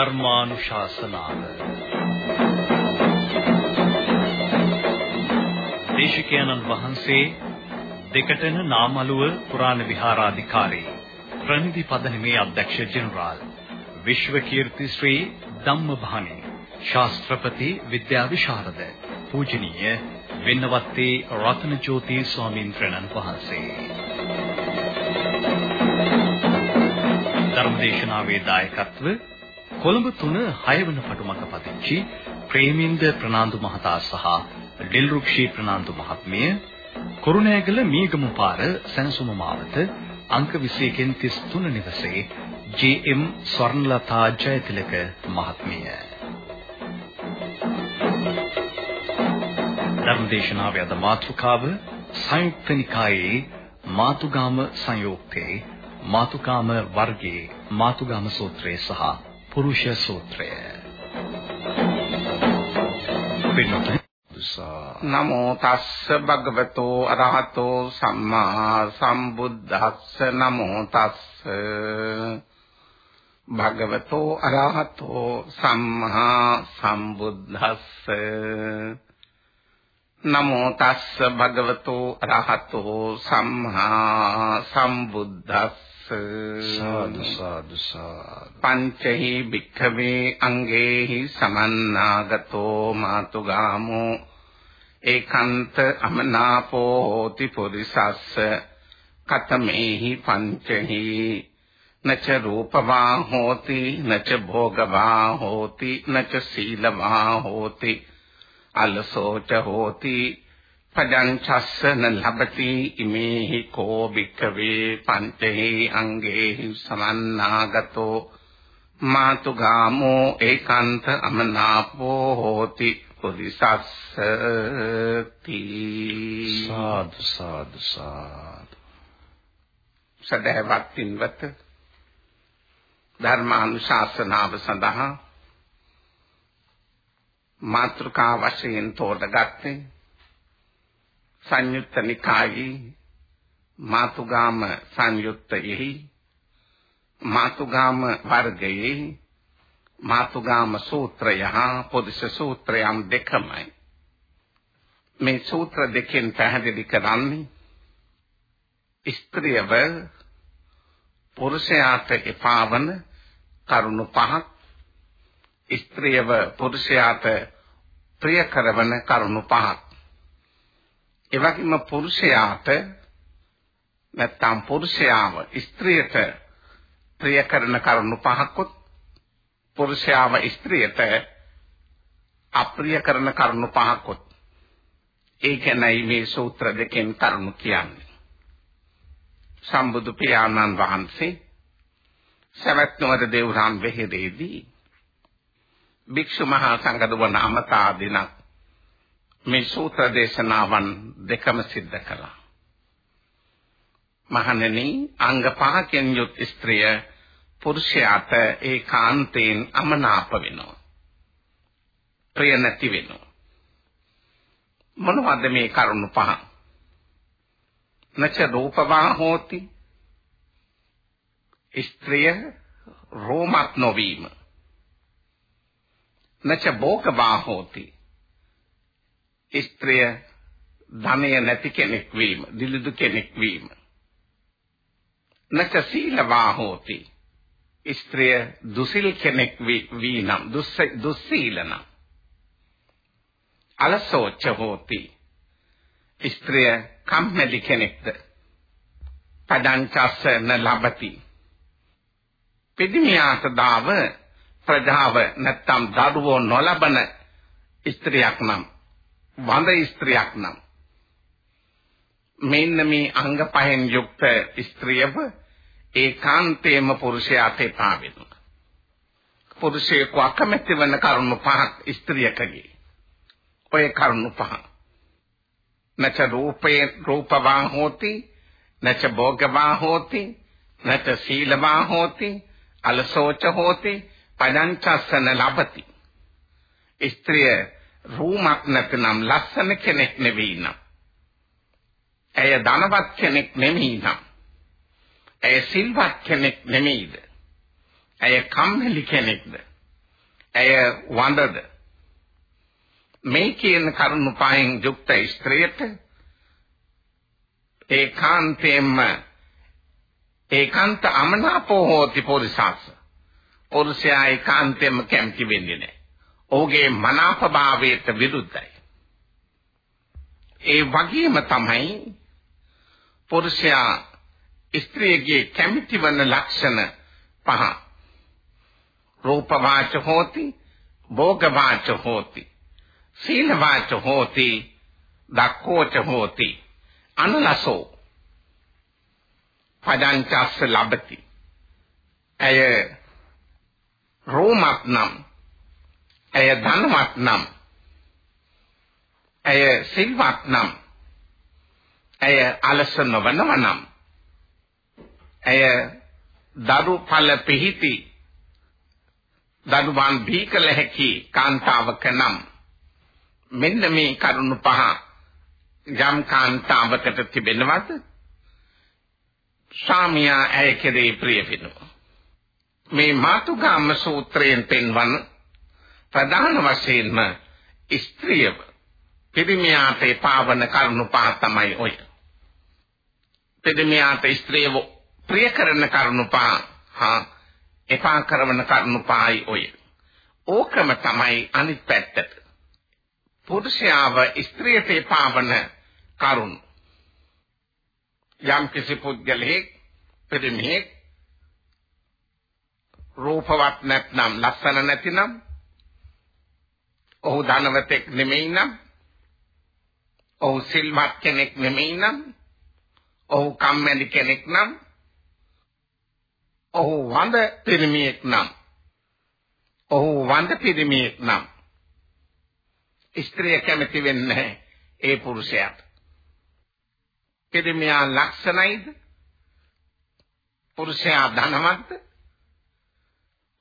ධර්මානුශාසනාව. දේශිකානන් වහන්සේ දෙකටන නාමලුව පුරාණ විහාරාධිකාරී ප්‍රනිධි පදනමේ අධ්‍යක්ෂ ජෙනරාල් විශ්ව කීර්ති ශ්‍රී ධම්මභානි ශාස්ත්‍රපති විද්‍යා විශාරද පූජනීය වෙන්නවත්තේ රතනජෝති ස්වාමීන් වහන්සේ. ධර්මදේශනාවේ දායකත්ව කොළඹ 3 6 වන පටුමක පදිංචි ප්‍රේමින්ද ප්‍රනාන්දු මහතා සහ ඩිල්රුක්ෂී ප්‍රනාන්දු මහත්මිය කුරුණෑගල මීගමු පාර සනසුම මාවත අංක 21 33 නිවසේ ජේ.එම්. ස්වර්ණලතා ජයතිලක මහත්මිය ධර්මදේශනාවේ අද මාතෘකාව සංයුක්ත නිකායේ මාතුගාම සංයෝක්තේ මාතුකාම වර්ගයේ මාතුගාම සූත්‍රය සහ පුරුෂ සූත්‍රය. නමෝ තස්ස භගවතෝ අරහතෝ සම්මා සම්බුද්දස්ස නමෝ තස්ස භගවතෝ අරහතෝ සම්මා සම්බුද්දස්ස නමෝ තස්ස භගවතෝ අරහතෝ සම්මා සම්බුද්දස්ස සාදු සාදු සාදු. පංචහි භික්ඛවේ අංගේහි සමන්නාගතෝ මාතුගාමෝ ඒකාන්ත අමනාපෝ හෝති පුරිසස්ස. කතමේහි පංචහි නච රූපවා හෝති නච භෝගවා හෝති නච සීලවා හෝති. අලසෝච හෝති පදංචස්සන ලබති ඉමේහි කෝ භික්ඛවේ පංචහි අංගේහි සමන්නාගතෝ මාතුගාමෝ ඒකාන්ත අමනාපෝ හෝති පුරිසස්සති. සාදු සාදු සාදු. සදහවත් පින්වත ධර්මානුශාසනාව සඳහා මාත්‍රකා වශයෙන් තෝරගත්තේ සංයුත්ත නිකායේ මාතුගාම සංයුත්තයෙහි මාතුගාම වර්ගයේ මාතුගාම සූත්‍රය හා පොදිස සූත්‍රයම් දෙකමයි මේ සූත්‍ර දෙකෙන් පැහැදිලි කරන්නේ ස්ත්‍රියව පුරුෂයාට එපාවන කරුණු පහක් ස්ත්‍රියව පුරුෂයාට ප්‍රිය කරවන කරුණු පහක්. ඒ වගේම පුරුෂයාට නැත්නම් පුරුෂයාව ස්ත්‍රියට ප්‍රිය කරන කරුණු පහකුත් පුරුෂයාව ස්ත්‍රියට අප්‍රිය කරන කරුණු පහකුත් ඒ කියන්නේ මේ සූත්‍ර දෙකෙන් කරුණු කියන්නේ. සම්බුදු පියාණන් වහන්සේ සවැත් නුවර දේවරාම් වෙහෙරේදී භික්ෂු මහා සංඝදවන අමතා දිනක් මේ සූත්‍ර දේශනාවන් දෙකම සිද්ධ කළා. මහණෙනි අංග පහකින් යුත් ස්ත්‍රිය පුරුෂයාට ඒකාන්තයෙන් අමනාප වෙනවා. ප්‍රිය නැති වෙනවා. මොනවද මේ කරුණු පහ? නච රූපවා හෝති ස්ත්‍රිය රෝමත් නොවීම නච භෝගවා හෝති ස්ත්‍රිය ධනය නැති කෙනෙක් වීම දිලිදු කෙනෙක් වීම. නච සීලවා හෝති ස්ත්‍රිය දුසිල් කෙනෙක් වී නම් දුස්සීලන අලසෝච්ච හෝති. ස්ත්‍රිය කම්මැලි කෙනෙක්ද? පදංචස්ස න ලබති. පිදිමියාට දාව ප්‍රජාව නැත්තම් දරුවෝ නොලබන ස්ත්‍රියක් නම් වඳ ස්ත්‍රියක් නම් මෙන්න මේ අංග පහෙන් යුක්ත ස්ත්‍රියව ඒකාන්තයෙන්ම පුරුෂයාට එපා වෙනවා. පුරුෂයෙකු අකමැති වන කරුණු පහක් ස්ත්‍රියකගේ. ඔය කරුණු පහ. නච රූපේ රූපවා හෝති නච භෝගවා හෝති නච සීලවා හෝති අලසෝච හෝති පදංචස්සන ලබති. ස්ත්‍රිය රූමක් නැත්නම් ලස්සන කෙනෙක් නෙවෙයි නම්. ඇය ධනවත් කෙනෙක් නෙමෙයි නම්. ඇය සිල්වත් කෙනෙක් නෙමෙයිද? ඇය කම්මැලි කෙනෙක්ද? ඇය වඳද මේ කියන කරුණු පහෙන් යුක්ත ස්ත්‍රියට ඒකාන්තයෙන්ම ඒකාන්ත අමනාපෝ හෝති පොරිසාස පුරුෂයා ඒකාන්තයෙන්ම කැමති වෙන්නේ නැහැ. ඔහුගේ මනාපභාවයට විරුද්ධයි. ඒ වගේම තමයි පුරුෂයා ස්ත්‍රියගේ කැමති වන ලක්ෂණ පහ. රූප වාච හෝති, භෝග වාච හෝති, සීල වාච හෝති, දක්ඛෝච හෝති, අනලසෝ පදංචස්ස ලබති. ඇය රෝමත් නම් ඇය ධනවත් නම් ඇය සිල්වත් නම් ඇය අලස නොවනව නම් ඇය දරු ඵල පිහිටි දරුවන් බීකල හැකි කාන්තාවක නම් මෙන්න මේ කරුණු පහ යම් කාන්තාවකට තිබෙනවද? ස්වාමියා ඇය කෙරේ ප්‍රිය වෙනවා. මේ මාතුගාම සූත්‍රයෙන් පෙන්වන ප්‍රධාන වශයෙන්ම ස්ත්‍රියව පිරිමියාට පාවන කරුණු පහ තමයි ඔය. පිරිමියාට ස්ත්‍රියව ප්‍රිය කරන කරුණු පහ හා එපා කරන කරුණු පහයි ඔය. ඕකම තමයි අනිත් පැත්තට. පුරුෂයාව ස්ත්‍රියට පාවන කරුණු. යම් කිසි පුද්ගලෙක් පිරිමියෙක් රූපවත් නැත්නම් ලස්සන නැතිනම් ඔහු ධනවතෙක් නෙමෙයි නම් ඔහු සිල්වත් කෙනෙක් නෙමෙයි නම් ඔහු කම්මැලි කෙනෙක් නම් ඔහු වඳ පිරිමියෙක් නම් ඔහු වඳ පිරිමියෙක් නම්. ස්ත්‍රිය කැමති වෙන්නේ ඒ පුරුෂයාට. පිරිමියා ලක්ෂණයිද? පුරුෂයා ධනවත්ද?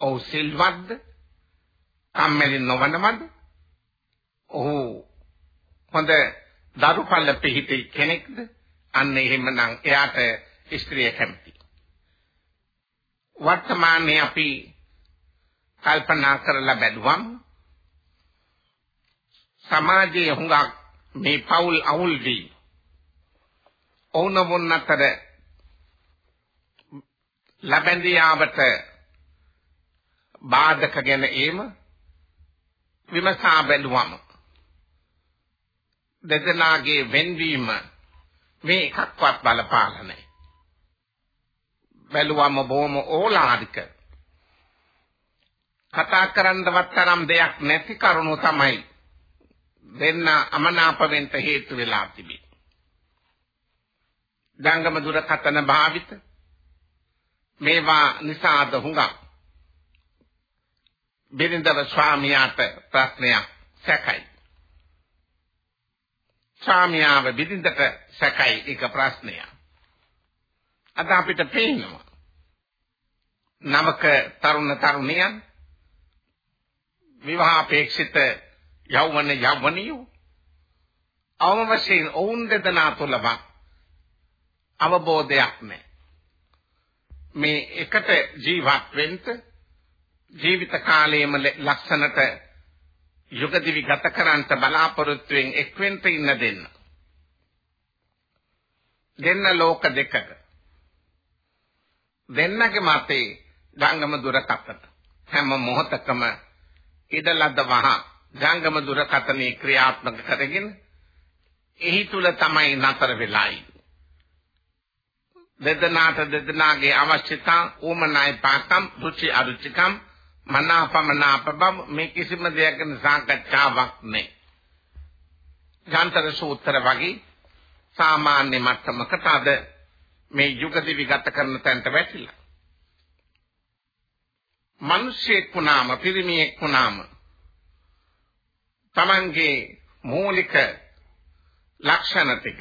ඔහු සිල්වත්ද? කම්මැලි නොවනවද? ඔහු හොඳ දරුපල්ල පිහිටි කෙනෙක්ද? අන්න එහෙමනම් එයාට ස්ත්‍රිය කැමති. වර්තමානයේ අපි කල්පනා කරලා බැලුවම් සමාජයේ හුඟක් මේ පෞල් අවුල් වී ඕනමුන් අතර ලැබෙන්දියාවට බාධක ගැන ඒම විමසා බැලුවම දෙදෙනාගේ වෙන්වීම මේ එකක්වත් බලපාලා නැහැ. බැලුවම බොහොම ඕලාරික. කතා කරන්නවත් තරම් දෙයක් නැති කරුණු තමයි දෙන්න අමනාප වෙන්න හේතු වෙලා තිබේ. ජංගම දුරකථන භාවිත මේවා නිසාද හුඟක් බිරිඳව ස්වාමියාට ප්‍රශ්නයක් සැකයි. ස්වාමියාව බිරිඳට සැකයි එක ප්‍රශ්නයක්. අද අපිට පේනවා. නමක තරුණ තරුණියන් විවාහාපේක්ෂිත යෞවන යෞවනියෝ අවම වශයෙන් ඔවුන් දෙදෙනා තුළම අවබෝධයක් නැහැ. මේ එකට ජීවත් වෙන්න ජීවිත කාලයේම ලක්ෂණට යුග දිවි ගත කරන්ට බලාපොරොත්තුෙන් එක්වෙන්න ඉන්න දෙන්න. දෙන්න ලෝක දෙකක. දෙන්නගේ මතේ ගංගම දුරකථන හැම මොහොතකම ඉදලද්ද වහ ගංගම දුරකථනයේ ක්‍රියාත්මක කරගෙන එහි තුල තමයි නතර වෙලායි. දෙදනාට දෙදනාගේ අවශ්‍යතා උමනායි පාකම් රුචි අරුචිකම් මනාපමනාප බව මේ කිසිම දෙයක සාකච්ඡාවක් නැහැ. ගාන්තර සූත්‍ර වගේ සාමාන්‍ය මට්ටමකට අද මේ යුග දිවි ගත කරන තැනට වැටිලා. මිනිසෙක් වුණාම පිරිමියෙක් වුණාම Tamange මූලික ලක්ෂණ ටික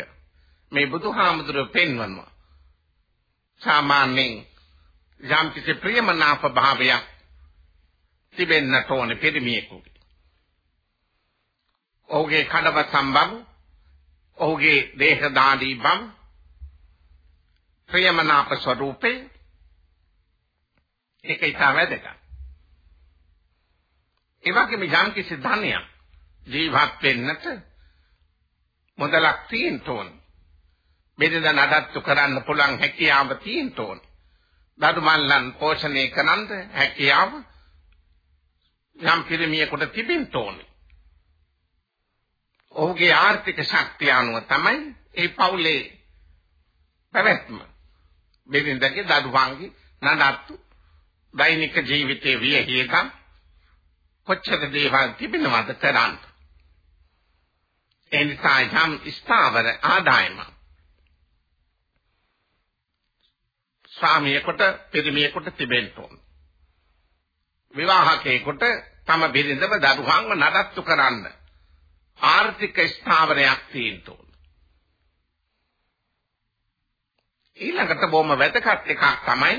මේ බුදුහාමුදුරුවෝ පෙන්වනවා. සාමාන්‍යයෙන් යම් කිසි ප්‍රියමනාප භාවයක් තිබෙන්නට ඕනේ පිරිමියෙකුගේ. ඔහුගේ කඩව සම්බම් ඔහුගේ දේහ දාඩි බම් ප්‍රියමනාප ස්වરૂපේ ඒක ඉතා වැදගත්. ඒ වගේම යම් කිසි ධනයක් ජීවත් වෙන්නට මුදලක් තියෙන්න ඕන. බෙදෙන නඩත්තු කරන්න පුළුවන් හැකියාව තියෙන්න ඕන. දඩුමල්ලන් පෝෂණය කරන්න හැකියාව යම් පිරිමියෙකුට තිබෙන්න ඕනේ. ඔහුගේ ආර්ථික ශක්තිය අනුව තමයි ඒ පවුලේ පැවැත්ම. බෙදින්දගේ දඩුවන්ගේ නඩත්තු දෛනික ජීවිතයේ වියහියකම් කොච්චර දේවල් තිබෙනවද කරන්න. ඒ නිසා යම් ස්ථාවර ආදායම ස්වාමියෙකුට පිරිමියෙකුට තිබෙන්න ඕන. විවාහකයෙකුට තම බිරිඳව දරුවන්ව නඩත්තු කරන්න ආර්ථික ස්ථාවරයක් තියෙන්න ඕන. ඊළඟට බොහොම වැදගත් එකක් තමයි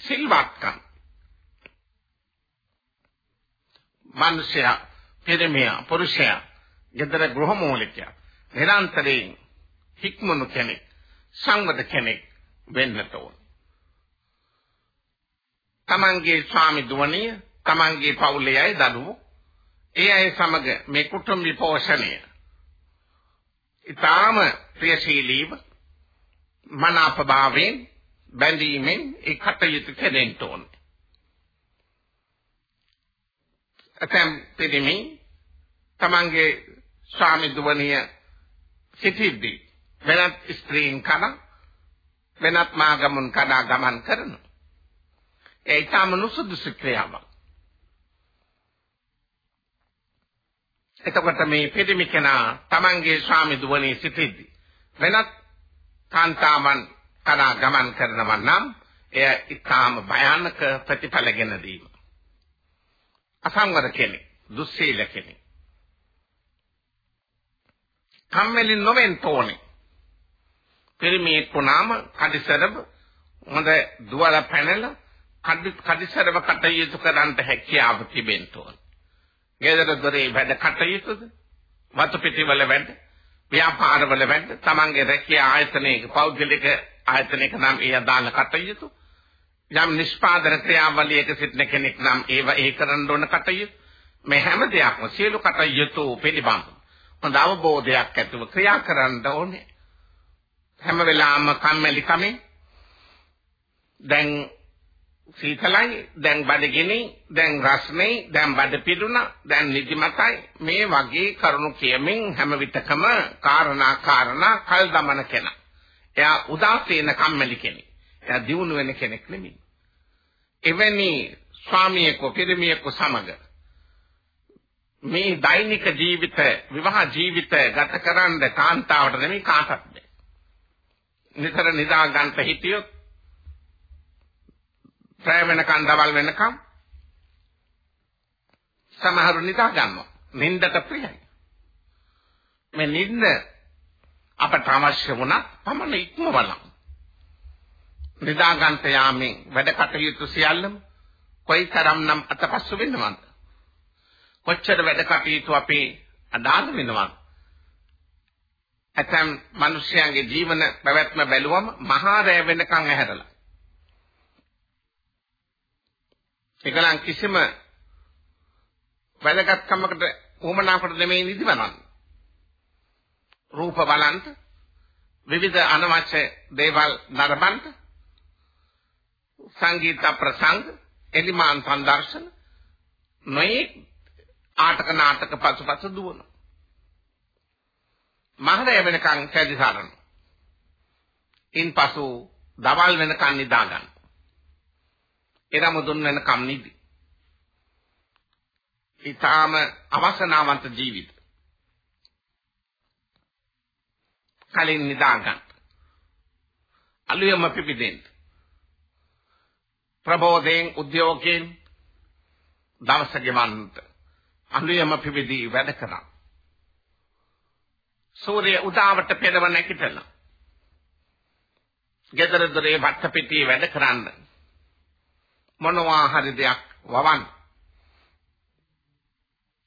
සිල්වත්කම්. මිනිසයා, පිරිමියා, පුරුෂයා, gedara ගෘහමූලිකයා නිරන්තරයෙන් හික්මනු කෙනෙක්, සංවද කෙනෙක් වෙන්නට ඕන. තමන්ගේ ස්වාමි දුවණිය, තමන්ගේ පවුලේ අය දරුවෝ, ඒ අය සමග මේ කුටුම්බ පෝෂණය ඊටාම ප්‍රියශීලීව මනාපභාවයෙන් බැඳීමෙන් ඒ කටයුතු කෙරෙන්න ඕන. අතම් පිළිමි තමන්ගේ ස්වාමි දුවණිය සිටිද්දී වෙනත් ස්ත්‍රීන් කන වෙනත් මාගමුන් කඩා ගමන් කරනවා. ඒ ඊටම නුසුදුසු ක්‍රියාවක්. එතකොට මේ පිළිමි කෙනා තමන්ගේ ස්වාමි දුවණිය සිටිද්දී වෙනත් කාන්තාවන් කඩා ගමන් කරනවා නම් එය ඊටාම භයානක ප්‍රතිඵලගෙන දීම. අසංවර කෙනෙක්, දුස්සීල කෙනෙක්. කම්මැලි නොවෙන්න ඕනේ. පිරිමියෙක් වුණාම කඩිසරබ හොඳ දුවල පැනලා කඩි කඩිසරව කටයුතු කරන්න හැකියාව තිබෙන්න ඕන. ගෙදර දොරේ වැඩ කටයුතුද? වතු පිටිවල වැඩ, ව්‍යාපාරවල වැඩ, තමන්ගේ රැකියා ආයතනයක පෞද්ගලික ආයතනයක නම් ඒ අදාළ කටයුතු. යම් නිෂ්පාදන ක්‍රියාවලියක සිටින කෙනෙක් නම් ඒව ඒ කරන්න ඕන කටයුතු. මේ හැම දෙයක්ම සියලු කටයුතු පිළිබඳ. හොඳ අවබෝධයක් ඇතුව ක්‍රියා කරන්න ඕනේ. හැම වෙලාවම කම්මැලි කමෙන් දැන් සීතලයි දැන් බඩගිනි දැන් රස්නේ දැන් බඩ පිළුණා දැන් නිදිමතයි මේ වගේ කරුණු කියමින් හැම විටකම කාරණා කාරණා කල් දමන කෙනා එයා උදාසීන කම්මැලි කෙනෙක්. එයා දියුණු වෙන කෙනෙක් නෙමෙයි. එවැනි ස්වාමියෙකු පිරිමියෙකු සමග මේ දෛනික ජීවිත විවාහ ජීවිත ගත කරන්න කාන්තාවට නෙමෙයි කාටත් බෑ. නිතර නිදා ගන්න හිටියොත් ප්‍රය වෙනකන් දවල් වෙනකම් සමහරු නිදා ගන්නවා. නින්දට ප්‍රියයි. මේ නින්ද අපට අවශ්‍ය වුණා පමණ ඉක්මවලා නිදාගන්ත යාමෙන් වැඩ කටයුතු සියල්ලම කොයිතරම්නම් අතපසු වෙනවද කොච්චර වැඩ කටයුතු අපේ අදාළ වෙනවද ඇතම් මිනිස්යාගේ ජීවන පැවැත්ම බැලුවම මහා රැ වෙනකන් ඇහැරලා ඒකලන් කිසිම වැඩගත්කමකට උවමනාවකට නෙමෙයි නිදිවනන්නේ රූප බලන්ත විවිධ අනවශ්‍ය දේවල් නරඹන්ත සංගීත ප්‍රසංග එලිමාන් සංදර්ශන නොයේ ආටක නාටක පසුපස දුවන. මහරය වෙනකන් කැදිසාරන ඉන්පසු දවල් වෙනකන් නිදා ගන්න එරම දුන් වෙනකම් නිදි ඊටාම අවසනාවන්ත ජීවිත කලින් නිදා ගන්න. අලුයම පිපිදෙන්න. ප්‍රබෝධයෙන් උද්‍යෝගයෙන් දවස ගෙවන්නට අලුයම පිපිදී වැඩ කරා. සූර්ය උදාවට පෙරව නැගිටලා. ගෙදර දොරේ වට පිටියේ වැඩ කරන්න. මොනවා හරි දෙයක් වවන්න.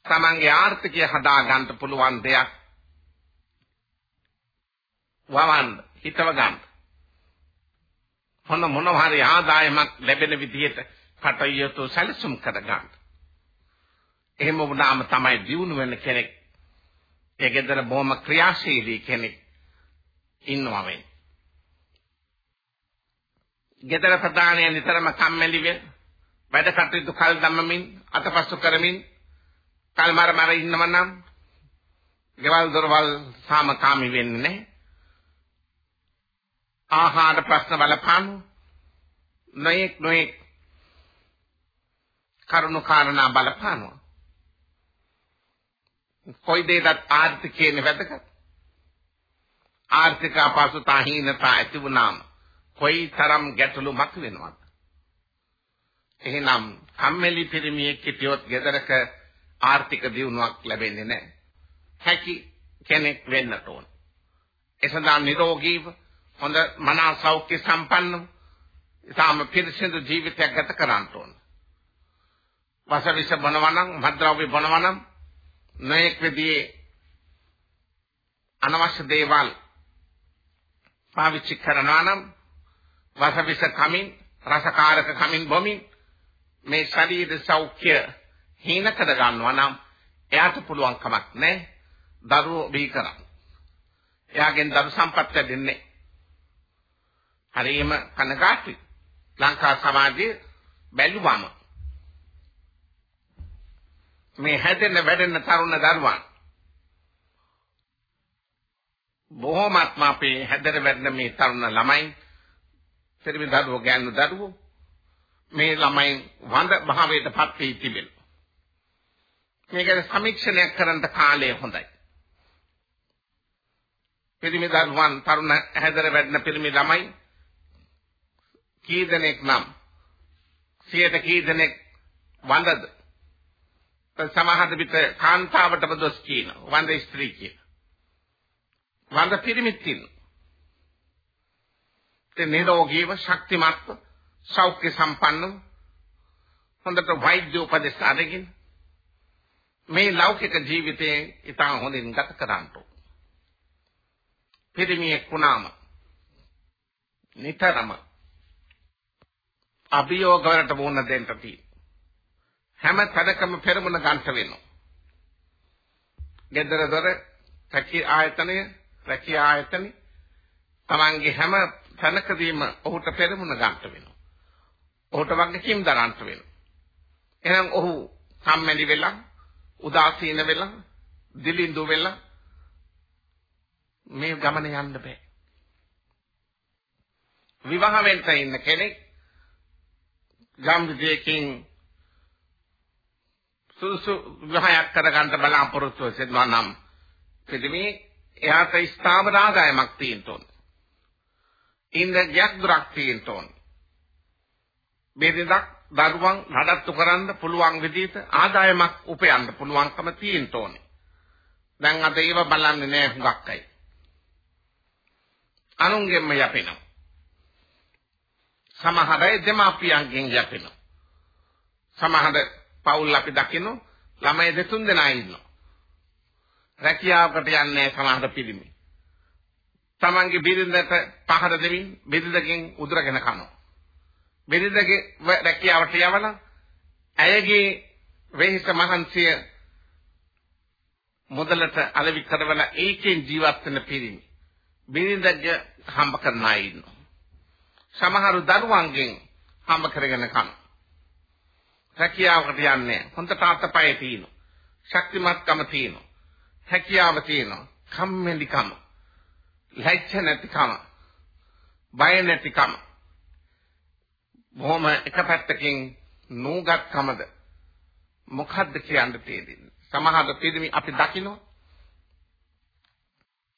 තමන්ගේ ආර්ථිකය හදා ගන්න පුළුවන් දෙයක් වවන්න හිතව ගන්න. මොන මොන හරි ආදායමක් ලැබෙන විදිහට කටයුතු සැලසුම් කර ගන්න. එහෙම වුණාම තමයි දියුණු වෙන කෙනෙක්. ඒ ගෙදර බොහොම ක්‍රියාශීලී කෙනෙක් ඉන්නවා වෙන්නේ. ගෙදර ප්‍රධානය නිතරම කම්මැලි වෙ වැඩ කටයුතු කල් දමමින් අතපසු කරමින් කල් මර මර ඉන්නව නම් ගෙවල් දොරවල් සාමකාමී වෙන්නේ නැහැ. ආහාර ප්‍රශ්න බලපානු නොයෙක් නොයෙක් කරුණු කාරණා බලපානවා. කොයි දෙයකට ආර්ථිකයේ වැදගත්. ආර්ථික අපහසුතා හීනතා ඇති වුණාම කොයි තරම් ගැටලු මතුවෙනවද? එහෙනම් කම්මැලි පිරිමියෙක් හිටියොත් ගෙදරක ආර්ථික දියුණුවක් ලැබෙන්නේ නැහැ. හැකි කෙනෙක් වෙන්නට ඕන. එසඳා නිරෝගීව හොඳ මනස සෞඛ්‍ය සම්පන්නව ඉතාම පිරිසිදු ජීවිතයක් ගත කරන්න ඕන. වසවිස බොනවා නම් මද්ද්‍රව්‍ය බොනවා නම් නොයෙක් විදිහේ අනවශ්‍ය දේවල් පාවිච්චි කරනවා නම් වසවිස කමින් රසකාරක කමින් බොමින් මේ ශරීර සෞඛ්‍ය හීන කර ගන්නවා නම් එයාට පුළුවන් කමක් නැහැ දරුවෝ බිහි කරන්න. එයාගෙන් දරු සම්පත් ලැබෙන්නේ හරියම කනගාටුයි. ලංකා සමාජයේ බැලුවම මේ හැදෙන වැඩෙන තරුණ දරුවන් බොහොමත්ම අපේ හැදෙන වැඩෙන මේ තරුණ ළමයි පිරිමි දරුවෝ ගෑනු දරුවෝ මේ ළමයි වඳ භාවයට පත් වී තිබෙනවා. මේක සමීක්ෂණයක් කරන්න කාලය හොඳයි. පිරිමි දරුවන් තරුණ හැදෙන වැඩෙන පිරිමි ළමයි කී දෙනෙක් නම් සියයට කී දෙනෙක් වඳද සමහර විට කාන්තාවටම දොස් කියන වඳ ස්ත්‍රී කියන වඳ පිරිමිත් කියන ඒ නිරෝගීව ශක්තිමත් සෞඛ්‍ය සම්පන්න හොඳට වෛද්‍ය උපදෙස් අරගෙන මේ ලෞකික ජීවිතයේ ඉතා හොඳින් ගත කරන්න පිරිමියෙක් වුණාම නිතරම අභියෝග වලට මුහුණ දෙන්න තියෙනවා. හැම තැනකම පෙරමුණ ගන්නට වෙනවා. ගෙදර දොර රැකී ආයතනය රැකී ආයතනෙ තමන්ගේ හැම තැනකදීම ඔහුට පෙරමුණ ගන්නට වෙනවා. ඔහුට වගකීම් දරන්නට වෙනවා. එහෙනම් ඔහු කම්මැලි වෙලා උදාසීන වෙලා දිලිඳු වෙලා මේ ගමන යන්න බෑ. විවාහ වෙන්න ඉන්න කෙනෙක් යම් විදියකින් සුසු විවාහයක් කරගන්න බලාපොරොත්තු වෙනවා නම් පිළිමේ එයාට ස්ථාවර ආදායමක් තියෙන්න ඕන. ඉන්ද්‍රියක් දුරක් තියෙන්න ඕන. බෙදෙදක් දරුවන් නඩත්තු කරන්න පුළුවන් විදිහට ආදායමක් උපයන්න පුළුවන්කම තියෙන්න ඕනේ. දැන් අද ඒව බලන්නේ නෑ හුඟක් අය. අනුන්ගෙන්ම යපෙනවා. සමහර අය දෙමාපියන්ගෙන් යැපෙනවා. සමහර පවුල් අපි දකිනු ළමයි දෙතුන් දෙනා ඉන්නවා. රැකියාවකට යන්නේ සමහර පිළිමි. තමන්ගේ බිරිඳට පහර දෙමින් බිරිඳගෙන් උදුරගෙන කනවා. බිරිඳගේ රැකියාවට යවන ඇයගේ වෙහෙස මහන්සිය මුදලට අලෙවි කරවල ඒකෙන් ජීවත් වෙන පිරිමි. බිරිඳගේ හම්බ කරන අය ඉන්නවා. සමහරු දරුවන්ගෙන් හම්බ කරගෙන කන. හැකියාවකට යන්නේ හොඳට අතපය තියෙනවා. ශක්තිමත්කම තියෙනවා. හැකියාව තියෙනවා. කම්මැලිකම. ලැජ්ජ නැතිකම. බය නැතිකම. බොහොම එක පැත්තකින් නූගත්කමද මොකද්ද කියන්න තියෙන්නේ. සමහර පිළිමි අපි දකිනවා.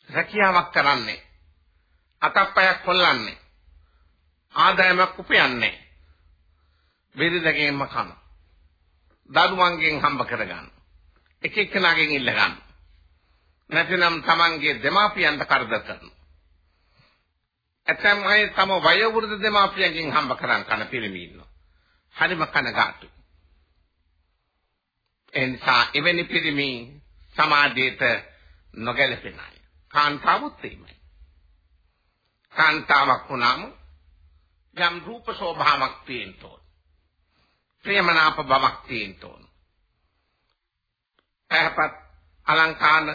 රැකියාවක් කරන්නේ අතප්පයක් කොල්ලන්නේ ආදායමක් උපයන්නේ. බෙරිදගෙන්ම කන. දරුවන්ගෙන් හම්බ කරගන්න. එක එක්කෙනාගෙන් ඉල්ල ගන්න. නැතිනම් Tamanගේ දෙමාපියන්ට කරදර කරනවා. ඇතැම් අය තම වයෝවෘද්ධ දෙමාපියන්ගෙන් හම්බ කරන් කන පිළිමි ඉන්නවා. හරිම කනගාටුයි. එනිසා එවැනි පිළිමි සමාජයට නොගැලපෙන අය. කාන්තාවුත් එහෙමයි. කාන්තාවක් වුණාම යම් රූප ශෝභාවක් තියෙන්න ඕන. ප්‍රේමනාප බවක් තියෙන්න ඕන. පැහැපත් අලංකාන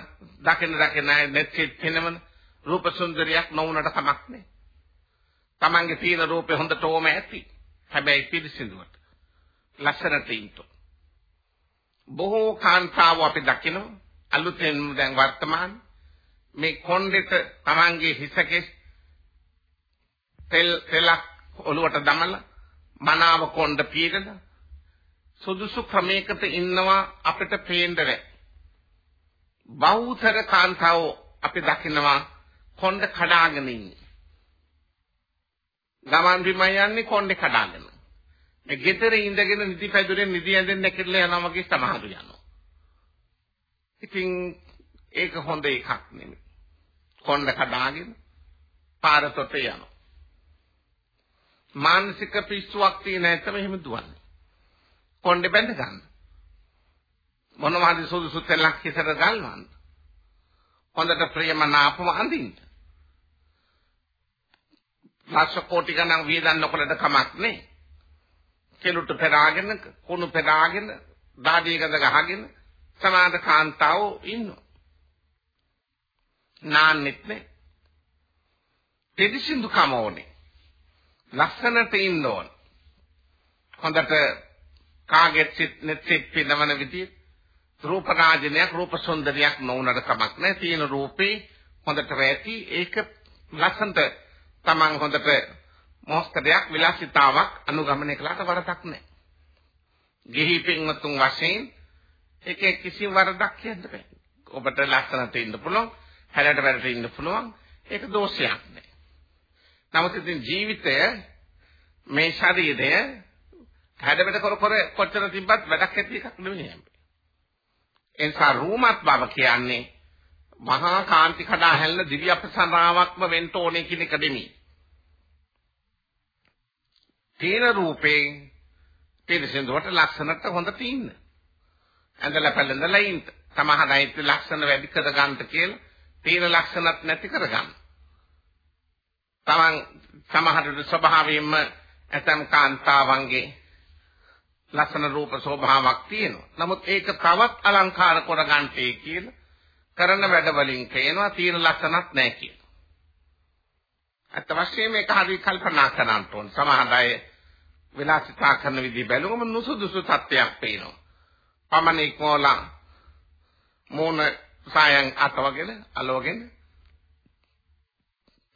දකින දකින නැත්නම් පෙනවන රූප සුන්දරියක් නොවුනට කමක් නෑ. Tamange තියෙන රූපේ හොඳට ඕම ඇති. හැබැයි පිරිසිදුවට. ලස්සනට ඉන්න. බොහෝ කාන්තාව අපි දකිනවා අලුතෙන් දැන් වර්තමාන මේ කොණ්ඩෙට Tamange හිසකේ තෙල් තෙලක් ඔලුවට දමලා මනාව කොණ්ඩ පීරලා සුදුසු ක්‍රමයකට ඉන්නවා අපිට පේන්න බැහැ. බෞද්ධ කාන්තාව අපි දකිනවා කොණ්ඩ කඩාගෙන ඉන්නේ. ගමන් බිම යන්නේ කොණ්ඩේ කඩාගෙන. මේ ගෙදර ඉඳගෙන නිදි පැදුරෙන් නිදි ඇඳෙන්න නැකිලා යනවා වගේ සමහරු යනවා. ඉතින් ඒක හොඳ එකක් නෙමෙයි. කොණ්ඩ කඩාගෙන පාරතොට යනවා. මානසික පිස්සුවක් තියෙන ඇත්තම එහෙම දුවන්නේ. කොණ්ඩේ බැඳ ගන්න. මොනවා හරි සුදුසු තැලක් හිතට ගල්වන්න. හොඳට ප්‍රියමනාපව අඳින්න. ලක්ෂ කෝටි ගණන් වියදම් නොකලට කමක් නෑ. කෙලුට පෙරාගෙන, කුණු පෙරාගෙන, දාඩිය ගඳ ගහගෙන සමාද කාන්තාවෝ ඉන්නවා. නාන්නෙත් නෑ. පිරිසිදු කම ඕනේ. ලස්සනට ඉන්න ඕන. හොඳට කාගෙත් සිත් net සිත් පිනවන විදිහට රූප රාජනයක් රූප සුන්දරියක් නොවුනට කමක් නැහැ. තියෙන රූපේ හොඳට වැටි ඒක ලස්සනට Taman හොඳට මොස්කඩයක් විලාසිතාවක් අනුගමනය කළාට වරදක් නැහැ. ගිහි පින්වතුන් වශයෙන් ඒකේ කිසිම වරදක් කියන්න බෑ. ඔබට ලස්සනට ඉන්න පුළුවන්, හැලට වැඩට ඉන්න පුළුවන්. ඒක දෝෂයක් නෑ. නමුත් ඉතින් ජීවිතය මේ ශරීරය හැඩබෙට කර කර කොච්චර තිබ්බත් වැඩක් ඇති එකක් නෙවෙයි. ඒ නිසා රූමත් බව කියන්නේ මහා කාන්ති කඩා හැල්ල දිව්‍ය අපසරාවක්ම වෙන්න ඕනේ කියන එක දෙමි. තීන රූපේ පිරිසිදුවට ලක්ෂණට හොඳ තින්න. ඇඳලා පැලඳලා ඉන්න. සමහර අය ලක්ෂණ වැඩි කර ගන්නට කියලා තීන ලක්ෂණත් නැති කර ගන්න. තමන් සමහරට ස්වභාවයෙන්ම ඇතම් කාන්තාවන්ගේ ලස්සන රූප ස්වභාවයක් තියෙනවා. නමුත් ඒක තවත් අලංකාර කරගන්නටේ කියලා කරන වැඩ වලින් කියනවා තියෙන ලක්ෂණක් නැහැ කියලා. අත් වශයෙන් මේක හරි කල්පනා කරන්න ඕන. සමහර අය විලාසිතා කරන විදිහ බැලුවම නුසුදුසු තත්ත්වයක් පේනවා. පමණික් මොලා මොන සායන් අතවගෙන අලවගෙන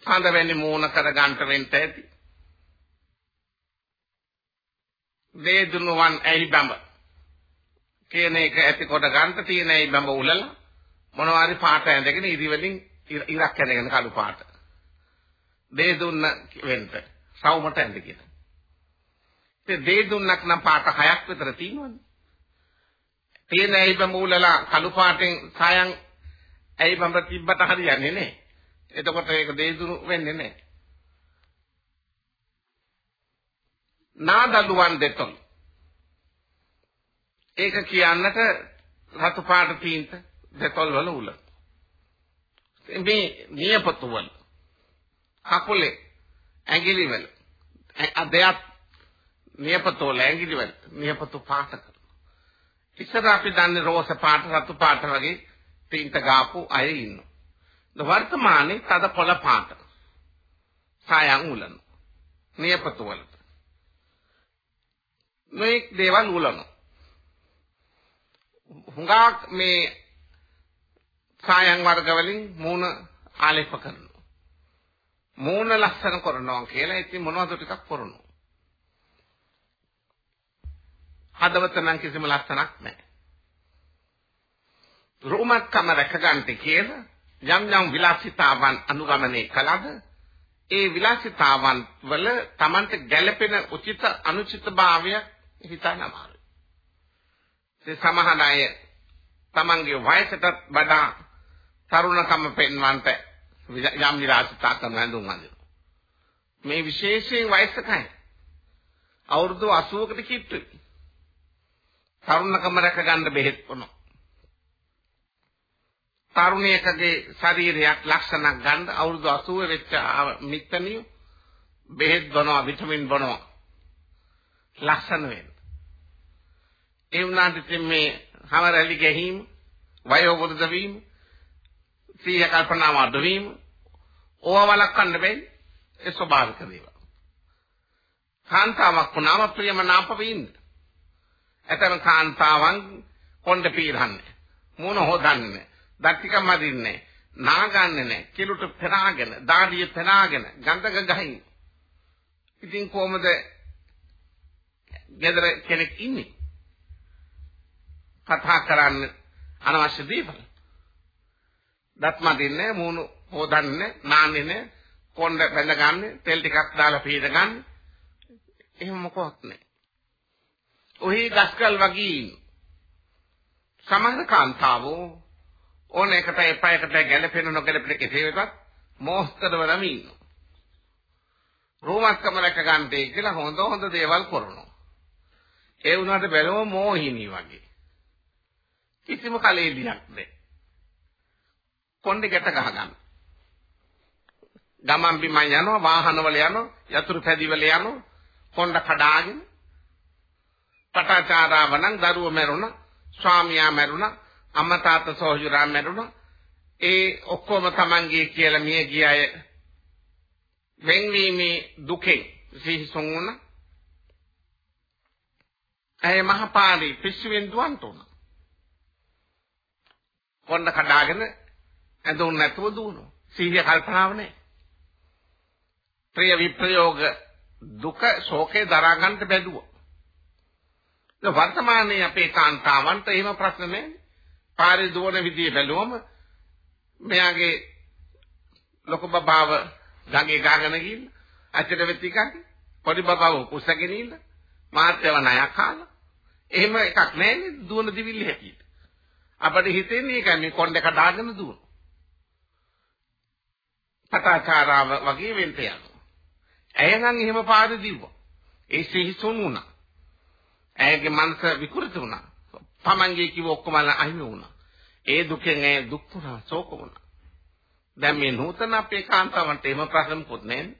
හඳ වෙන්නේ මූණ කර ගන්නට වෙන්න ඇති. වේදුනුවන් ඇයි බඹ කියන එක ඇති කොට ගන්න තියෙන ඇයි බඹ උලලා මොනවා හරි පාට ඇඳගෙන ඉරි වලින් ඉරක් ඇඳගෙන කළු පාට. වේදුන්න වෙන්න සවුමට ඇඳගෙන. ඒ වේදුන්නක් නම් පාට හයක් විතර තියෙනවනේ. තියෙන ඇයි බඹ උලලා කළු පාටෙන් සායන් ඇයි බඹ තිබ්බට හරියන්නේ නැහැ. එතකොට ඒක වේදුණු වෙන්නේ නැහැ. නාදලුවන් දෙතොන්. ඒක කියන්නට රතු පාට තීන්ත දෙතොල් වල උල. මේ නියපොතු වල කකුලේ ඇඟිලි වල අදයක් නියපොතු වල ඇඟිලි වල නියපොතු පාට කරනවා. ඉස්සර අපි දන්නේ රෝස පාට රතු පාට වගේ තීන්ත ගාපු අය ඉන්නවා. වර්තමානයේ තද පොළ පාට. සායන් උලන නියපොතු වලට මේ දේවල් උලනවා. හුඟක් මේ සායන් වර්ග වලින් මූණ ආලේප කරනවා. මූණ ලස්සන කරනවා කියලා ඉතින් මොනවද ටිකක් කරනවා. හදවත නම් කිසිම ලස්සනක් නැහැ. රෝමකම රැකගන්නට කියලා යම් යම් විලාසිතාවන් අනුගමනය කළාද ඒ විලාසිතාවන් වල Tamante ගැළපෙන උචිත අනුචිත භාවයක් හිතන්න අමාරුයි. ඒ සමහර අය තමන්ගේ වයසට වඩා තරුණකම පෙන්වන්නට යම් විලාසිතා කරන හඳුන් වඳිනවා. මේ විශේෂයෙන් වයසකයි. අවුරුදු 80කට කිට්ටුයි. තරුණකම රැක ගන්න බෙහෙත් බොනවා. තරුණයෙකුගේ ශරීරයක් ලක්ෂණක් ගන්න අවුරුදු 80 වෙච්ච මිත්තනිය බෙහෙත් බොනවා විටමින් බොනවා. ලස්සන වෙන්න. ඒ වුණාට ඉතින් මේ හවරලි ගැහිම වයෝ වෘද්ධ වීම, සීය කල්පනාව අඩු වීම, ඕවා වළක්වන්න බැහැ. ඒ ස්වභාවික දේවල්. කාන්තාවක් වුණාම ප්‍රියමනාප වෙන්න. ඇතම කාන්තාවන් කොණ්ඩ පීරන්නේ. මූණ හොදන්නේ. දක්තික මදින්නේ. නාගන්නේ නැහැ. කිලුට පෙරාගෙන, දාඩිය පෙරාගෙන, ගඳක ගහින්. ඉතින් කොහමද ගෙදර කෙනෙක් ඉන්නේ? කතා කරන්න අනවශ්‍ය දේවල්. දත් මදින්නේ, මූණ හොදන්නේ, නාන්නේ, කොණ්ඩ බැඳගන්නේ, තෙල් ටිකක් දාලා පීර ගන්න. එහෙම මොකවත් නැහැ. ඔහි ගස්කල් වගේ සමහර කාන්තාවෝ ඕන එකට එපා එකට ගැළපෙන නොගැළපෙන කෙසේ වෙතත් මෝස්තරව නම් ඉන්නවා. රෝමස්කම රැක ගන්නටේ කියලා හොඳ හොඳ දේවල් කරනවා. ඒ වුණාට බැලුව මෝහිනී වගේ. කිසිම කලෙලියක් නැහැ. කොණ්ඩේ ගැට ගහ ගන්න. ගමන් බිමන් යනවා වාහනවල යනවා යතුරු පැදිවල යනවා කොණ්ඩ කඩාගෙන පටාචාරාව නම් දරුව මැරුණා ස්වාමියා මැරුණා අම්මා තාත්තා සොහොයුරා මැරුණා ඒ ඔක්කොම Tamanගේ කියලා මිය ගිය අය වෙන්වීමේ දුකෙන් සිහිසුන් වුණා ඇය මහපාරි පිස්සුවෙන් දුවන්ට උනා කොණ්ඩ කඩාගෙන ඇඳුම් නැතුව දුවනවා. සිහිය කල්පනාව නැහැ ප්‍රිය විප්‍රයෝග දුක ශෝකේ දරා ගන්නට බැදුවා. වර්තමානයේ අපේ කාන්තාවන්ට එහෙම ප්‍රශ්න නැහැ. පාරේ දුවන විදිය බැලුවම මෙයාගේ ලොකු බබාව ගඟේ ගාගෙන ගිහින් අච්චර වෙති එකක් පොඩි බබාව කුසගෙන ඉන්න මාත්‍යව ණයක් කාලා එහෙම එකක් නැහැ දුවන දිවිල්ල හැටියට. අපිට හිතෙන්නේ ඒකයි මේ කොණ්ඩේ කඩාගෙන දුවන පටාචාරාව වගේ වෙන්ට යනවා ඇය නම් එහෙම පාරේ දිව්වා ඒ සිහිසුන් වුණා ඇයගේ මනස විකෘති වුණා. තමන්ගේ කිව්ව ඔක්කොම අහිමි වුණා. ඒ දුකෙන් ඇය දුක් වුණා, ශෝක වුණා. දැන් මේ නූතන අපේ කාන්තාවන්ට එහෙම ප්‍රශ්නකුත් නැහැ.